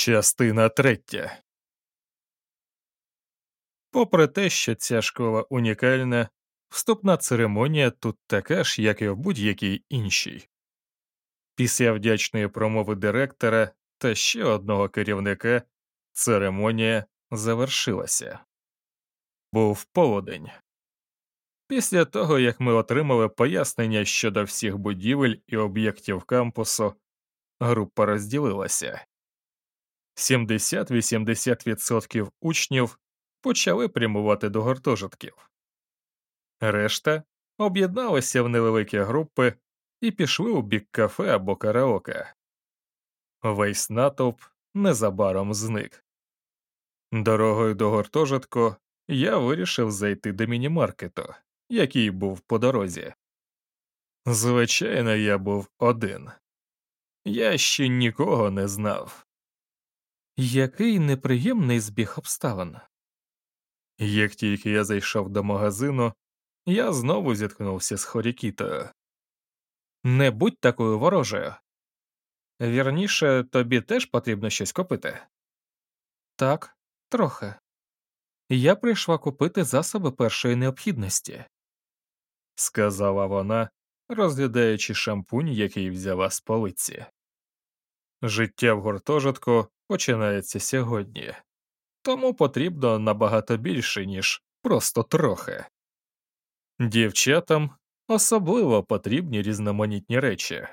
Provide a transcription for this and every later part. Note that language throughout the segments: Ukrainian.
Частина третя. Попри те, що ця школа унікальна, вступна церемонія тут така ж, як і в будь-якій іншій. Після вдячної промови директора та ще одного керівника церемонія завершилася. Був полудень. Після того, як ми отримали пояснення щодо всіх будівель і об'єктів кампусу, група розділилася. 70-80% учнів почали прямувати до гуртожитків. Решта об'єдналися в невеликі групи і пішли у бік кафе або караоке. Весь натовп незабаром зник. Дорогою до гуртожитку я вирішив зайти до мінімаркету, який був по дорозі. Звичайно, я був один. Я ще нікого не знав. Який неприємний збіг обставин. Як тільки я зайшов до магазину, я знову зіткнувся з Хорікітою. Не будь такою ворожею. Вірніше, тобі теж потрібно щось купити. Так, трохи. Я прийшла купити засоби першої необхідності, сказала вона, розглядаючи шампунь, який взяла з полиці. Життя в гуртожитку починається сьогодні, тому потрібно набагато більше, ніж просто трохи. Дівчатам особливо потрібні різноманітні речі.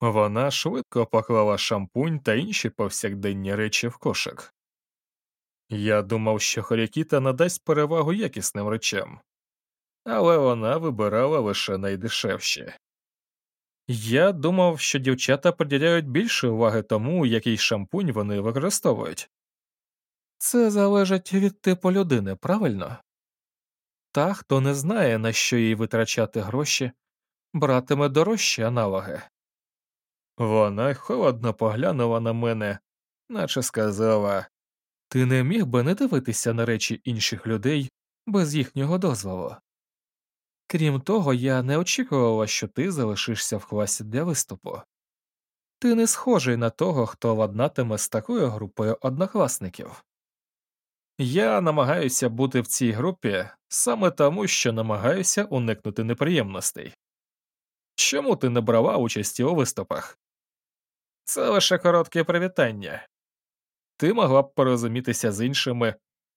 Вона швидко поклала шампунь та інші повсякденні речі в кошик. Я думав, що Хорякіта надасть перевагу якісним речам, але вона вибирала лише найдешевші. Я думав, що дівчата приділяють більше уваги тому, який шампунь вони використовують. Це залежить від типу людини, правильно? Та, хто не знає, на що їй витрачати гроші, братиме дорожчі аналоги. Вона холодно поглянула на мене, наче сказала Ти не міг би не дивитися на речі інших людей без їхнього дозволу. Крім того, я не очікувала, що ти залишишся в класі для виступу. Ти не схожий на того, хто ладнатиме з такою групою однокласників. Я намагаюся бути в цій групі саме тому, що намагаюся уникнути неприємностей. Чому ти не брала участі у виступах? Це лише коротке привітання. Ти могла б порозумітися з іншими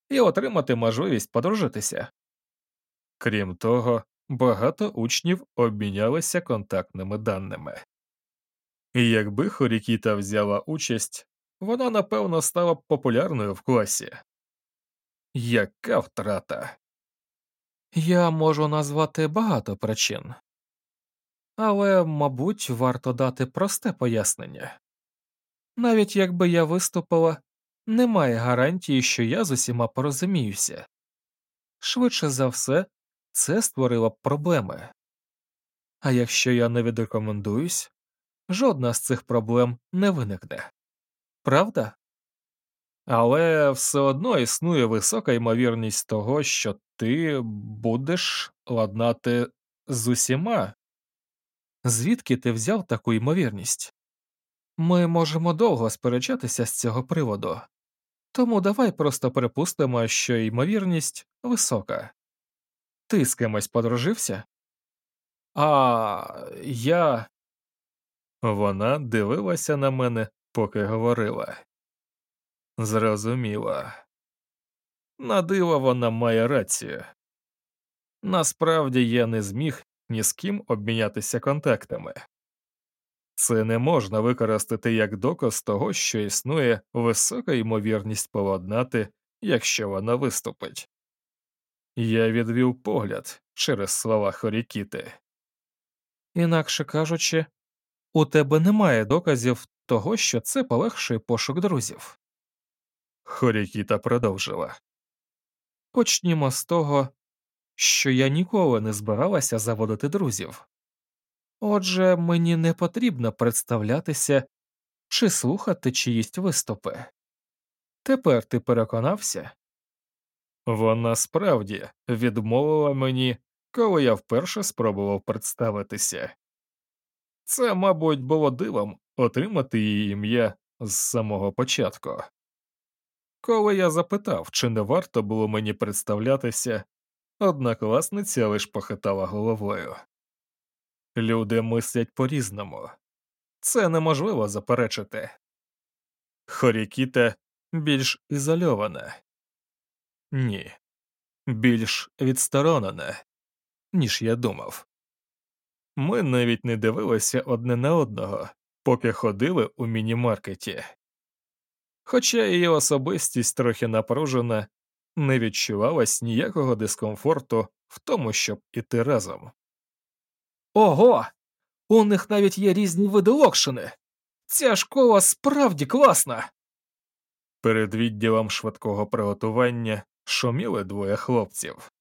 і отримати можливість подружитися. Крім того, багато учнів обмінялися контактними даними. І якби Хорікіта взяла участь, вона напевно стала б популярною в класі. Яка втрата? Я можу назвати багато причин, але, мабуть, варто дати просте пояснення. Навіть якби я виступила, немає гарантії, що я з усіма порозуміюся. Швидше за все, це створило б проблеми. А якщо я не відрекомендуюсь, жодна з цих проблем не виникне. Правда? Але все одно існує висока ймовірність того, що ти будеш ладнати з усіма. Звідки ти взяв таку ймовірність? Ми можемо довго сперечатися з цього приводу, тому давай просто припустимо, що ймовірність висока. Ти з кимось подружився? А я. Вона дивилася на мене, поки говорила. Зрозуміла. На диво вона має рацію. Насправді я не зміг ні з ким обмінятися контактами. Це не можна використати як доказ того, що існує висока ймовірність поладнати, якщо вона виступить. Я відвів погляд через слова Хорікіти. Інакше кажучи, у тебе немає доказів того, що це полегшує пошук друзів. Хорікіта продовжила. Почнімо з того, що я ніколи не збиралася заводити друзів. Отже, мені не потрібно представлятися чи слухати чиїсь виступи. Тепер ти переконався? Вона справді відмовила мені, коли я вперше спробував представитися. Це, мабуть, було дивом отримати її ім'я з самого початку. Коли я запитав, чи не варто було мені представлятися, однокласниця лиш похитала головою. Люди мислять по-різному. Це неможливо заперечити. Хорікіте більш ізольоване. Ні, більш відсторонене, ніж я думав. Ми навіть не дивилися одне на одного, поки ходили у міні-маркеті. Хоча її особистість трохи напружена, не відчувалось ніякого дискомфорту в тому, щоб іти разом. Ого! У них навіть є різні види локшини. Ця школа справді класна. Перед відділом швидкого приготування шуміли двоє хлопців.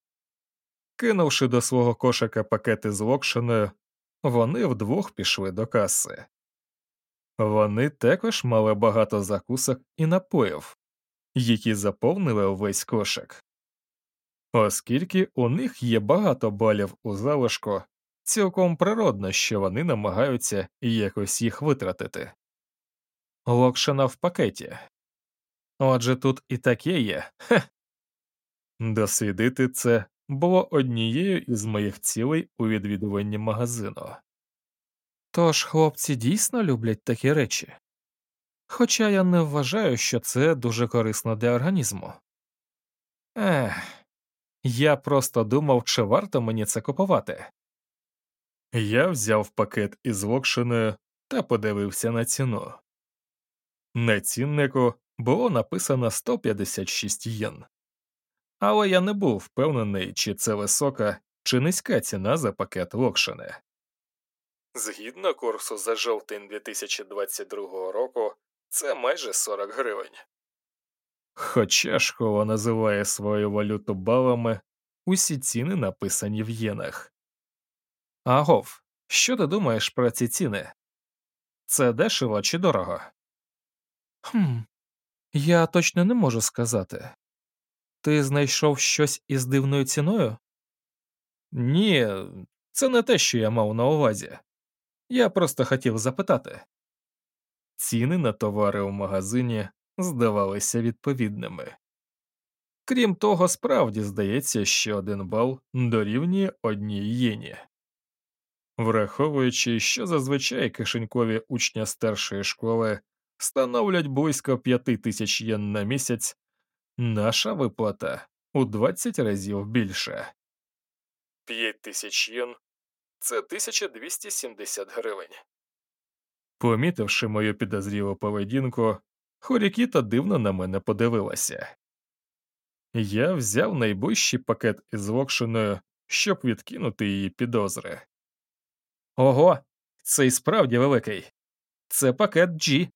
Кинувши до свого кошика пакети з локшиною, вони вдвох пішли до каси. Вони також мали багато закусок і напоїв, які заповнили увесь кошик. Оскільки у них є багато балів у залишку, цілком природно, що вони намагаються якось їх витратити. Локшина в пакеті. Отже тут і таке є. Хе. Дослідити це було однією із моїх цілей у відвідуванні магазину. Тож хлопці дійсно люблять такі речі. Хоча я не вважаю, що це дуже корисно для організму. Ех, я просто думав, чи варто мені це купувати. Я взяв пакет із локшиною та подивився на ціну. На ціннику було написано 156 єн. Але я не був впевнений, чи це висока чи низька ціна за пакет локшини. Згідно курсу за жовтень 2022 року, це майже 40 гривень. Хоча школа називає свою валюту балами, усі ціни написані в єнах. Агов, що ти думаєш про ці ціни? Це дешево чи дорого? Хм, я точно не можу сказати. Ти знайшов щось із дивною ціною? Ні, це не те, що я мав на увазі. Я просто хотів запитати. Ціни на товари у магазині здавалися відповідними. Крім того, справді здається, що один бал дорівнює одній єні. Враховуючи, що зазвичай кишенькові учня старшої школи становлять близько 5 тисяч єн на місяць, наша виплата у 20 разів більше. 5 тисяч єн це 1270 гривень. Помітивши мою підозрілу поведінку, Хорікіта дивно на мене подивилася. Я взяв найближчий пакет із локшиною, щоб відкинути її підозри. Ого, це і справді великий. Це пакет G.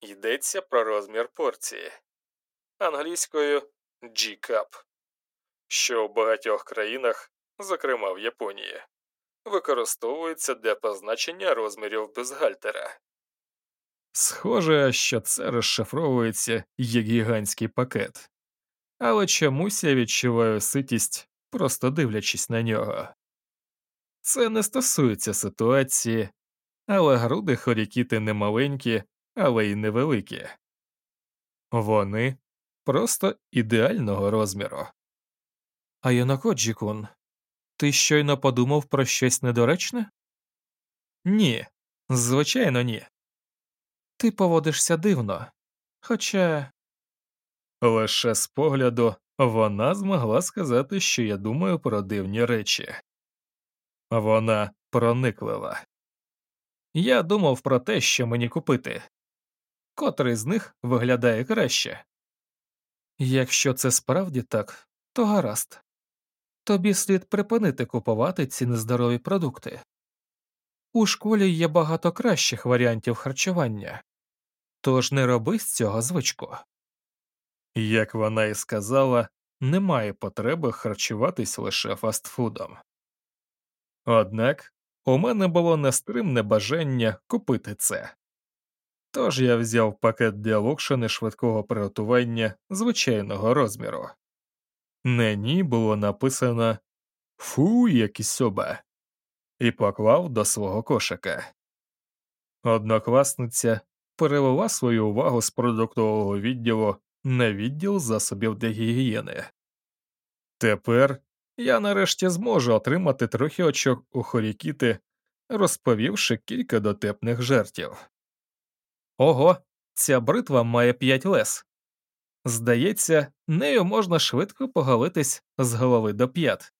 Йдеться про розмір порції англійською G-Cup, що в багатьох країнах, зокрема в Японії, використовується для позначення розмірів бюстгальтера. Схоже, що це розшифровується як гігантський пакет, але чомусь я відчуваю ситість, просто дивлячись на нього. Це не стосується ситуації, але груди хорікіти не маленькі, але й невеликі. Вони просто ідеального розміру. А Янокоджі-кун, ти щойно подумав про щось недоречне? Ні, звичайно, ні. Ти поводишся дивно, хоча лише з погляду вона змогла сказати, що я думаю про дивні речі. Вона прониклива. Я думав про те, що мені купити, котрий з них виглядає краще. Якщо це справді так, то гаразд. Тобі слід припинити купувати ці нездорові продукти. У школі є багато кращих варіантів харчування, тож не роби з цього звичку. Як вона і сказала, немає потреби харчуватись лише фастфудом. Однак у мене було нестримне бажання купити це. Тож я взяв пакет для локшини швидкого приготування звичайного розміру. На ній було написано Фу, які соба, і поклав до свого кошика. Однокласниця перевела свою увагу з продуктового відділу на відділ засобів для гігієни. Тепер я нарешті зможу отримати трохи очок у хорікіти, розповівши кілька дотепних жартів. Ого, ця бритва має п'ять лес. Здається, нею можна швидко поголитись з голови до п'ят.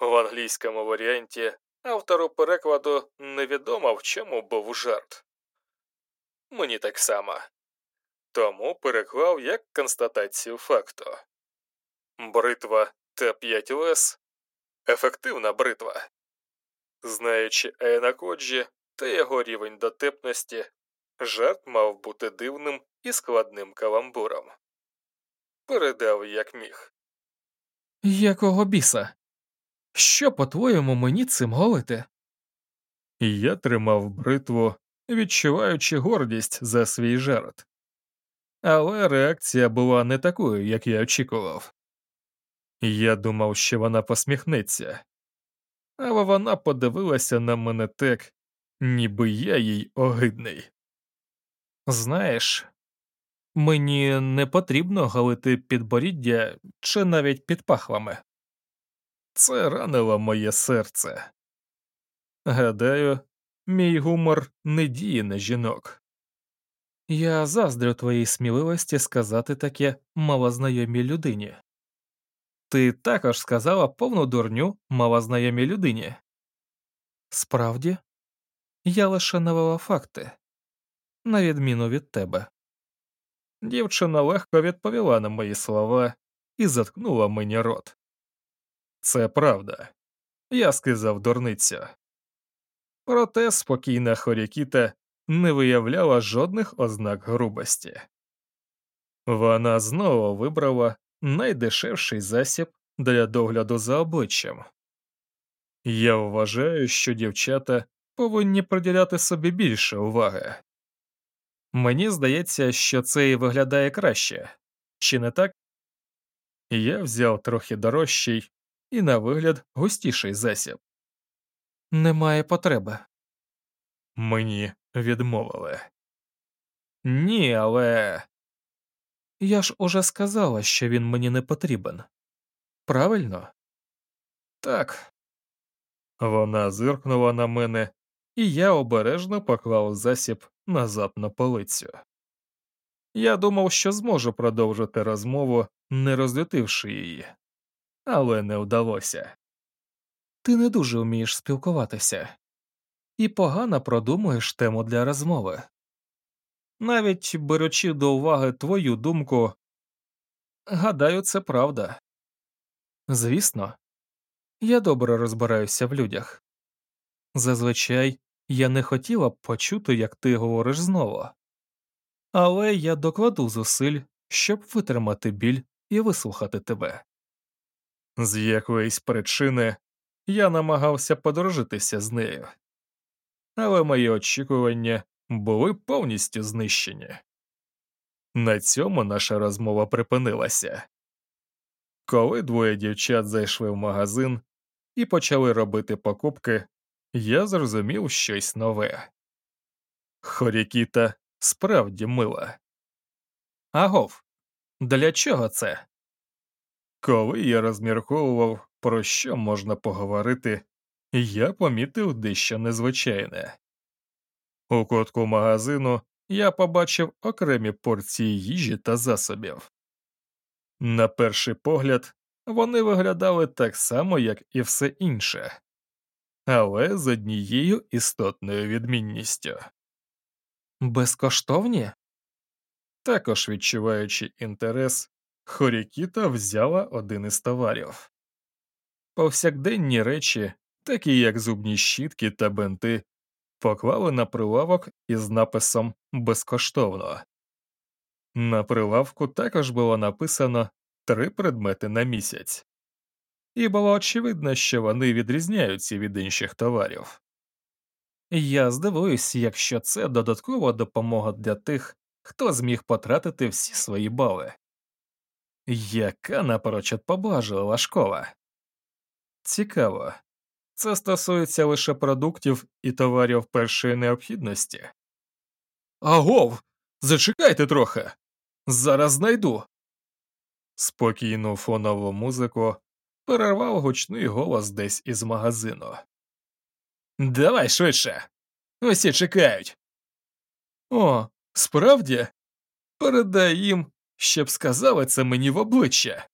В англійському варіанті автору перекладу невідомо в чому був жарт. Мені так само. Тому переклав як констатацію факту. Бритва та 5 лес ефективна бритва. Знаючи Ейна Коджі та його рівень дотепності, жарт мав бути дивним і складним каламбуром. Передав як міг. Якого біса? Що, по-твоєму, мені цим голити? Я тримав бритву, відчуваючи гордість за свій жарт. Але реакція була не такою, як я очікував. Я думав, що вона посміхнеться, але вона подивилася на мене так, ніби я їй огидний. Знаєш, мені не потрібно галити підборіддя чи навіть під пахвами. Це ранило моє серце. Гадаю, мій гумор не діє на жінок. Я заздрю твоїй сміливості сказати таке малознайомій людині. Ти також сказала повну дурню малознайомій людині. Справді, я лише навела факти, на відміну від тебе. Дівчина легко відповіла на мої слова і заткнула мені рот. Це правда, я сказав дурницю. Проте спокійна Хорікіта не виявляла жодних ознак грубості. Вона знову вибрала найдешевший засіб для догляду за обличчям. Я вважаю, що дівчата повинні приділяти собі більше уваги. Мені здається, що це і виглядає краще, чи не так? Я взяв трохи дорожчий і, на вигляд, густіший засіб. Немає потреби. Мені відмовили. Ні, але. Я ж уже сказала, що він мені не потрібен. Правильно? Так. Вона зиркнула на мене, і я обережно поклав засіб назад на полицю. Я думав, що зможу продовжити розмову, не розлютивши її, але не вдалося. Ти не дуже вмієш спілкуватися і погано продумуєш тему для розмови. Навіть беручи до уваги твою думку, гадаю, це правда. Звісно, я добре розбираюся в людях. Зазвичай я не хотіла б почути, як ти говориш знову, але я докладу зусиль, щоб витримати біль і вислухати тебе. З якоїсь причини я намагався подружитися з нею, але мої очікування були повністю знищені. На цьому наша розмова припинилася. Коли двоє дівчат зайшли в магазин і почали робити покупки, я зрозумів щось нове. Хорікіта справді мила. Агов, для чого це? Коли я розмірковував, про що можна поговорити, я помітив дещо незвичайне. У кутку магазину я побачив окремі порції їжі та засобів. На перший погляд, вони виглядали так само, як і все інше, але з однією істотною відмінністю. Безкоштовні? Також відчуваючи інтерес, Хорікіта взяла один із товарів. Повсякденні речі, такі як зубні щітки та бенти, поклали на прилавок із написом безкоштовно. На прилавку також було написано три предмети на місяць, і було очевидно, що вони відрізняються від інших товарів. Я здивуюсь, якщо це додаткова допомога для тих, хто зміг потратити всі свої бали. Яка напрочуд поблажлива школа. Цікаво, це стосується лише продуктів і товарів першої необхідності. Агов! Зачекайте трохи. Зараз знайду. Спокійну фонову музику перервав гучний голос десь із магазину. Давай швидше. Усі чекають. О, справді? Передай їм, щоб сказали це мені в обличчя.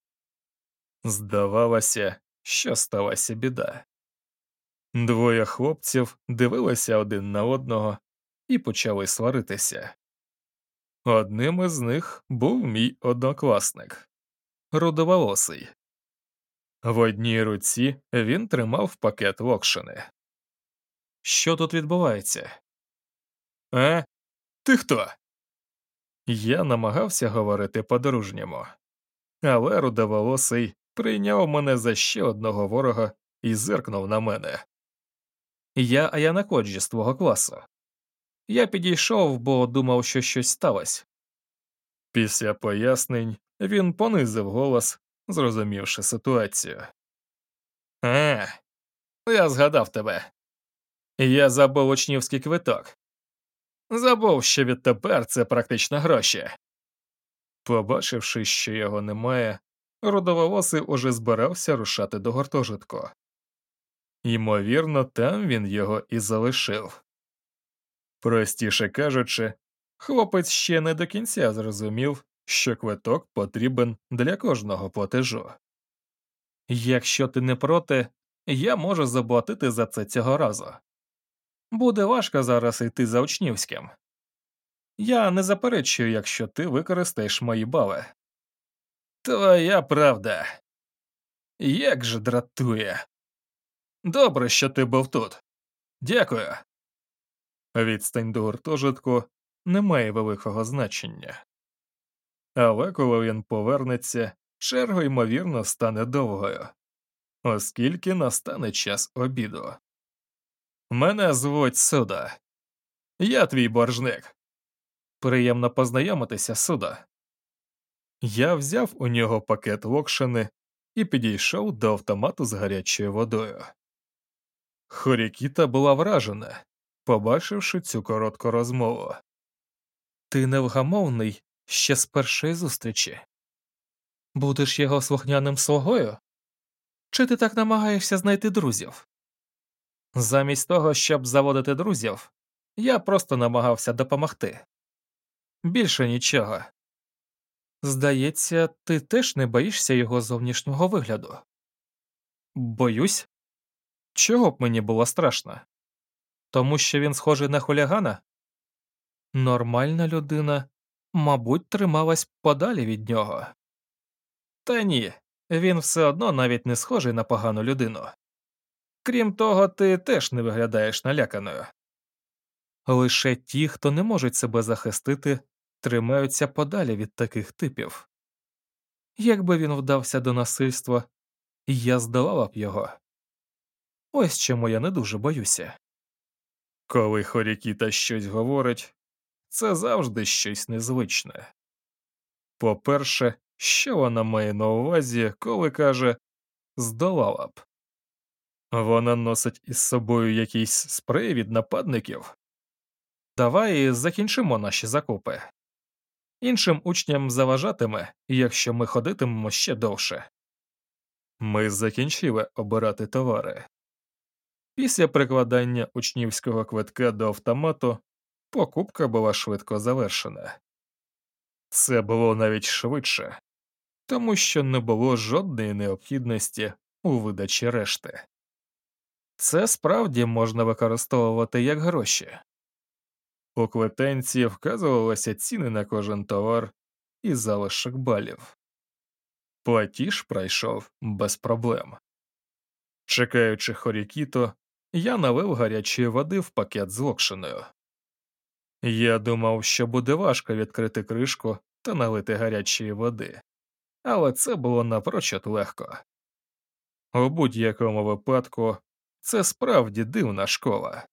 Здавалося, що сталася біда. Двоє хлопців дивилися один на одного і почали сваритися. Одним із них був мій однокласник рудоволосий. В одній руці він тримав пакет локшини. Що тут відбувається? Е? Ти хто? Я намагався говорити по-дружньому, але рудоволосий прийняв мене за ще одного ворога і зиркнув на мене. Я Аяна з твого класу. Я підійшов, бо думав, що щось сталося. Після пояснень він понизив голос, зрозумівши ситуацію. А, я згадав тебе. Я забув учнівський квиток. Забув, що відтепер це практично гроші. Побачивши, що його немає, родоволосий уже збирався рушати до гуртожитку. Ймовірно, там він його і залишив. Простіше кажучи, хлопець ще не до кінця зрозумів, що квиток потрібен для кожного платежу. Якщо ти не проти, я можу заплатити за це цього разу. Буде важко зараз йти за учнівським. Я не заперечую, якщо ти використаєш мої бали. Твоя правда. Як же дратує. Добре, що ти був тут. Дякую. Відстань до гуртожитку не має великого значення. Але коли він повернеться, черга ймовірно стане довгою, оскільки настане час обіду. Мене звуть Суда. Я твій боржник. Приємно познайомитися, Суда. Я взяв у нього пакет локшини і підійшов до автомату з гарячою водою. Хорікіта була вражена, побачивши цю коротку розмову. Ти невгамовний ще з першої зустрічі. Будеш його слухняним слугою? Чи ти так намагаєшся знайти друзів? Замість того, щоб заводити друзів, я просто намагався допомогти. Більше нічого. Здається, ти теж не боїшся його зовнішнього вигляду. Боюсь? Чого б мені було страшно? Тому що він схожий на хулігана? Нормальна людина, мабуть, трималась подалі від нього. Та ні, він все одно навіть не схожий на погану людину. Крім того, ти теж не виглядаєш наляканою. Лише ті, хто не можуть себе захистити, тримаються подалі від таких типів. Якби він вдався до насильства, я здолала б його. Ось чому я не дуже боюся. Коли Хорікіта щось говорить, це завжди щось незвичне. По перше, що вона має на увазі, коли каже здолала б. Вона носить із собою якийсь спрей від нападників. Давай закінчимо наші закупи. Іншим учням заважатиме, якщо ми ходитимемо ще довше. Ми закінчили обирати товари. Після прикладання учнівського квитка до автомату покупка була швидко завершена. Це було навіть швидше, тому що не було жодної необхідності у видачі решти. Це справді можна використовувати як гроші. У квитенції вказувалися ціни на кожен товар і залишок балів. Платіж пройшов без проблем. Чекаючи Хорікіто, я налив гарячої води в пакет з локшиною. Я думав, що буде важко відкрити кришку та налити гарячої води, але це було напрочуд легко. У будь-якому випадку це справді дивна школа.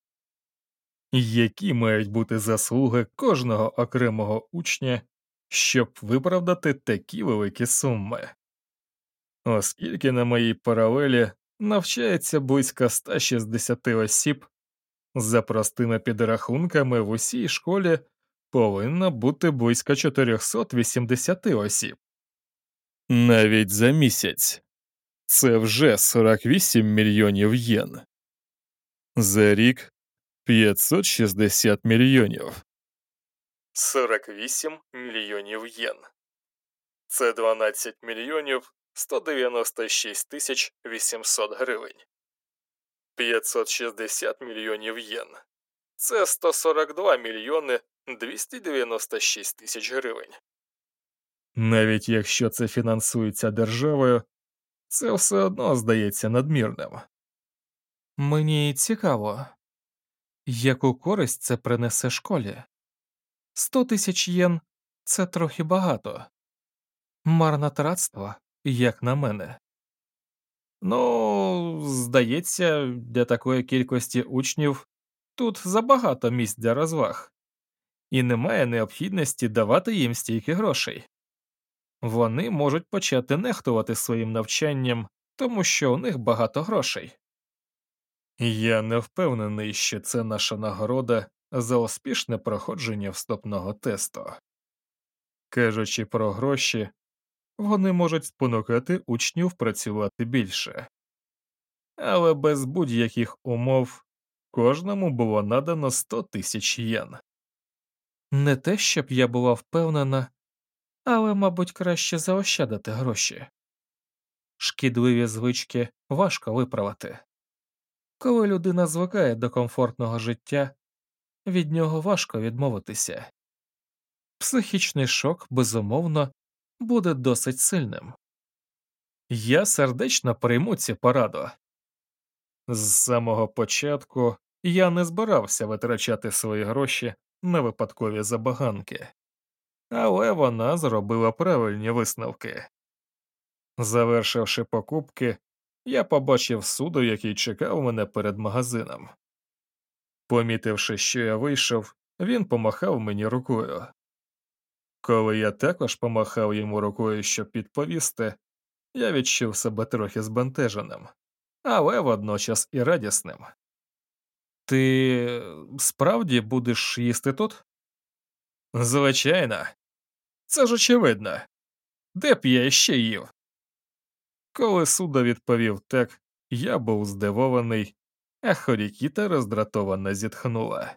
Які мають бути заслуги кожного окремого учня, щоб виправдати такі великі суми? Оскільки на моїй паралелі навчається близько 160 осіб, за простими підрахунками в усій школі повинно бути близько 480 осіб. Навіть за місяць. Це вже 48 мільйонів єн. За рік 560 мільйонів. 48 мільйонів єн. Це 12 мільйонів 196 тисяч 800 гривень. 560 мільйонів єн. Це 142 мільйони 296 тисяч гривень. Навіть якщо це фінансується державою, це все одно здається надмірним. Мені цікаво, яку користь це принесе школі. Сто тисяч єн це трохи багато. Марнотратство, як на мене. Ну, здається, для такої кількості учнів тут забагато місць для розваг, і немає необхідності давати їм стільки грошей. Вони можуть почати нехтувати своїм навчанням, тому що у них багато грошей. Я не впевнений, що це наша нагорода за успішне проходження вступного тесту. Кажучи про гроші, вони можуть спонукати учнів працювати більше, але без будь-яких умов кожному було надано 100 тисяч єн. Не те, щоб я була впевнена, але, мабуть, краще заощадити гроші. Шкідливі звички важко виправити. Коли людина звикає до комфортного життя, від нього важко відмовитися. Психічний шок, безумовно, буде досить сильним. Я сердечно прийму цю пораду. З самого початку я не збирався витрачати свої гроші на випадкові забаганки, але вона зробила правильні висновки. Завершивши покупки, я побачив суду, який чекав мене перед магазином. Помітивши, що я вийшов, він помахав мені рукою. Коли я також помахав йому рукою, щоб підповісти, я відчув себе трохи збентеженим, але водночас і радісним. Ти справді будеш їсти тут? Звичайно, це ж очевидно. Де б я ще їв? Коли суда відповів так, я був здивований, а Хорікіта роздратовано зітхнула.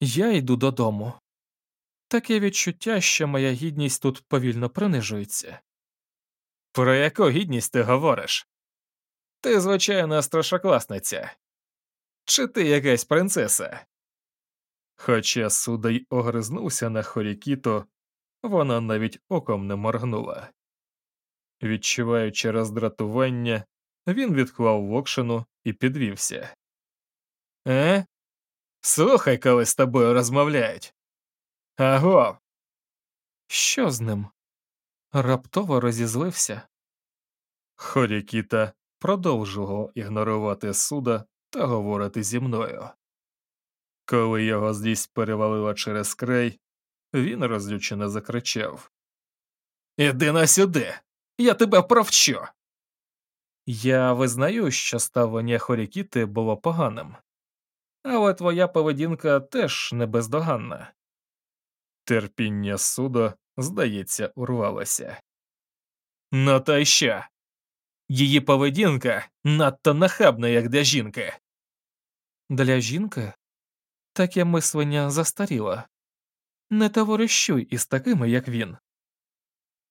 Я йду додому. Таке відчуття, що моя гідність тут повільно принижується. Про яку гідність ти говориш? Ти, звичайна старшокласниця. Чи ти якась принцеса? Хоча судай огризнувся на Хорікіто, вона навіть оком не моргнула. Відчуваючи роздратування, він відклав локшину і підвівся. Е? Слухай, коли з тобою розмовляють. Аго. Що з ним? Раптово розізлився. Хорікіта продовжував ігнорувати суда та говорити зі мною. Коли його злість перевалила через край, він розлючено закричав Іди на сюди, я тебе провчу. Я визнаю, що ставлення Хорікіти було поганим, але твоя поведінка теж не бездоганна. Терпіння суда, здається, урвалося. Ну та й що? Її поведінка надто нахабна, як для жінки. Для жінки таке мислення застаріло. Не товаришуй із такими, як він.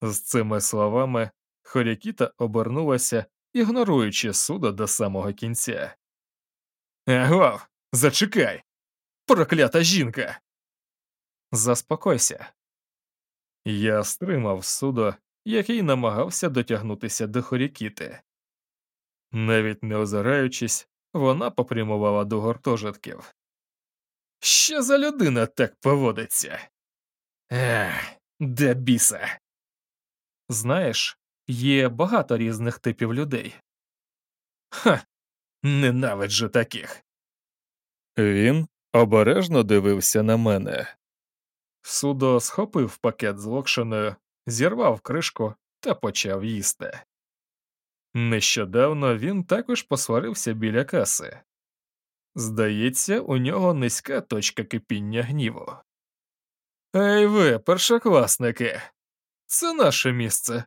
З цими словами Хорікіта обернулася, ігноруючи суда до самого кінця. Агов, зачекай, проклята жінка. Заспокойся. Я стримав судо, який намагався дотягнутися до Хорікіти. Навіть не озираючись, вона попрямувала до гуртожитків. Що за людина так поводиться? Ех, де біса. Знаєш, є багато різних типів людей. Ха, ненавиджу таких. Він обережно дивився на мене. Судо схопив пакет з локшиною, зірвав кришку та почав їсти. Нещодавно він також посварився біля каси. Здається, у нього низька точка кипіння гніву. Ей ви, першокласники, це наше місце.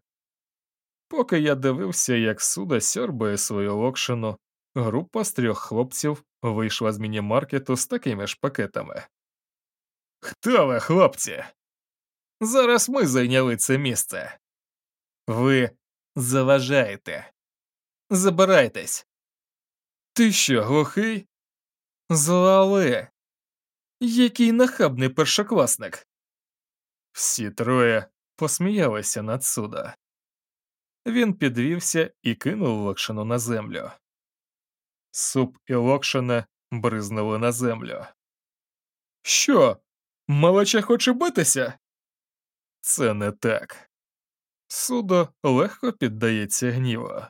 Поки я дивився, як суда сьорбає свою локшину, група з трьох хлопців вийшла з міні-маркету з такими ж пакетами. Хто ви, хлопці? Зараз ми зайняли це місце. Ви заважаєте. Забирайтесь. Ти що, глухий? Злали. Який нахабний першокласник. Всі троє посміялися над суда. Він підвівся і кинув локшину на землю. Суп і локшина бризнули на землю. Що? Малеча хоче битися? Це не так. Судо легко піддається гніву.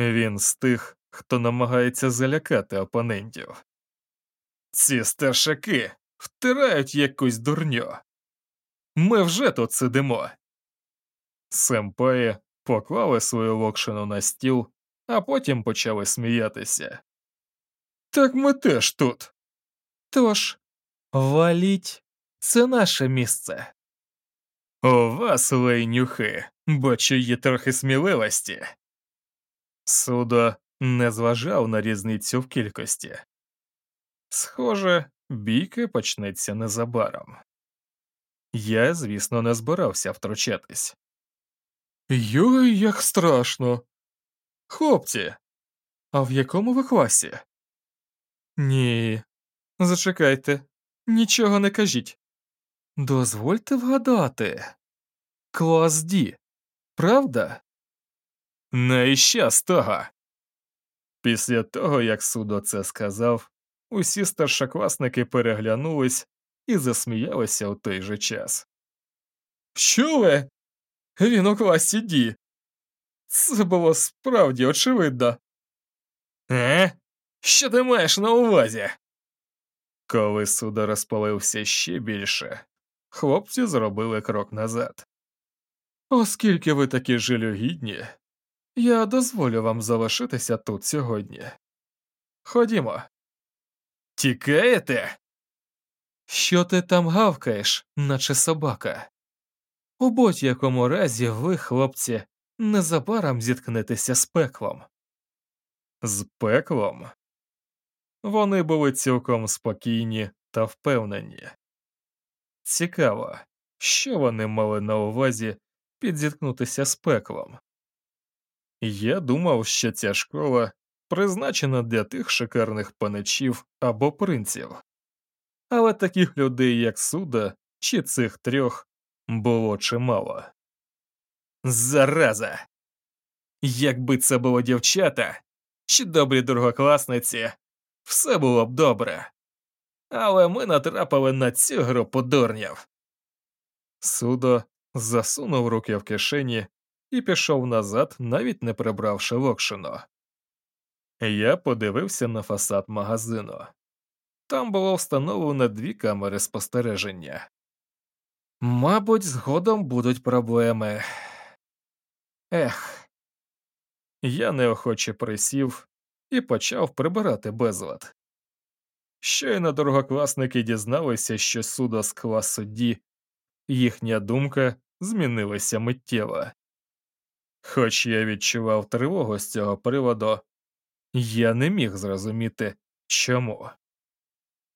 Він з тих, хто намагається залякати опонентів. Ці старшаки втирають якусь дурню. Ми вже тут сидимо. Семпаї поклали свою локшину на стіл, а потім почали сміятися. Так ми теж тут. Тож, валіть, це наше місце. У вас, лейнюхи, бачу є трохи сміливості. Судо не зважав на різницю в кількості. Схоже, бійка почнеться незабаром. Я, звісно, не збирався втручатись. Йой, як страшно. Хлопці, а в якому ви класі? Ні, зачекайте, нічого не кажіть. Дозвольте вгадати. Клас Ді, правда? Не того. Після того, як судо це сказав, усі старшокласники переглянулись і засміялися у той же час. Що ви? Він у класі Ді. Це було справді очевидно. Е? Що ти маєш на увазі? Коли судо розпалився ще більше, хлопці зробили крок назад. Оскільки ви такі жалюгідні, я дозволю вам залишитися тут сьогодні. Ходімо. Тікаєте? Що ти там гавкаєш, наче собака? У будь-якому разі ви, хлопці, незабаром зіткнетеся з пеклом. З пеклом? Вони були цілком спокійні та впевнені. Цікаво, що вони мали на увазі підзіткнутися з пеклом. Я думав, що ця школа призначена для тих шикарних паничів або принців, але таких людей, як Суда чи цих трьох, було чимало. Зараза! Якби це було дівчата чи добрі другокласниці, все було б добре. Але ми натрапили на цю групу дурнів. Судо засунув руки в кишені і пішов назад, навіть не прибравши локшину. Я подивився на фасад магазину. Там було встановлено дві камери спостереження. Мабуть, згодом будуть проблеми. Ех. Я неохоче присів і почав прибирати безлад. Щойно дорогокласники дізналися, що судо з класу Ді, їхня думка змінилася миттєво. Хоч я відчував тривогу з цього приводу, я не міг зрозуміти чому.